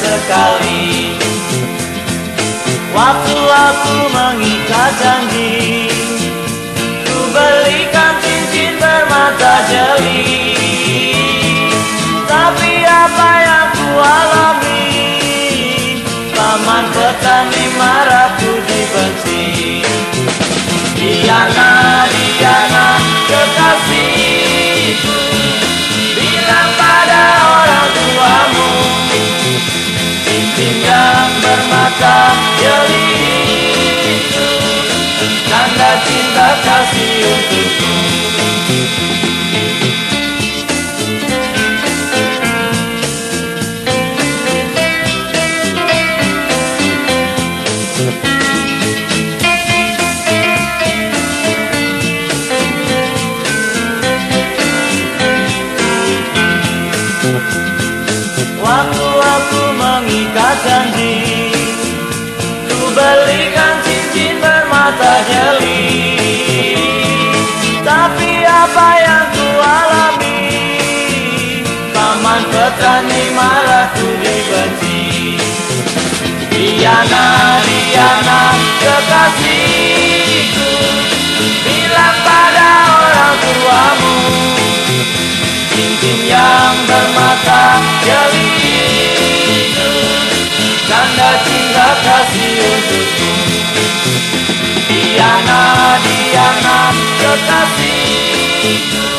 sekali. Waktu aku mengikat janji Ku belikan cincin bermata jeli. Tapi apa yang ku alami? Paman petani marah ku dibenci Dia air mata jeli itu Tanda cinta kasih untukku. Waktu aku mengikat janji belikan cincin bermata jeli Tapi apa yang ku alami Paman petani malah ku dibenci Diana, Diana, kekasihku